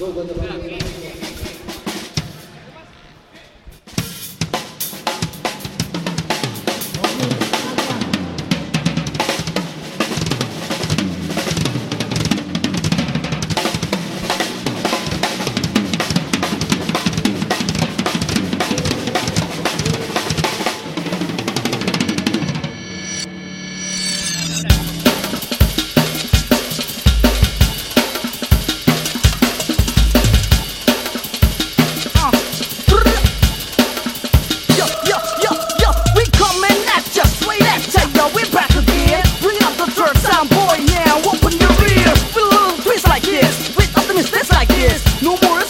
Go, go, go, go. No more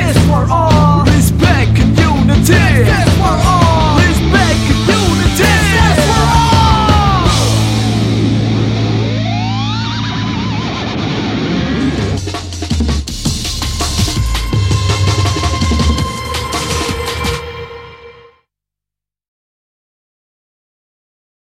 is for all.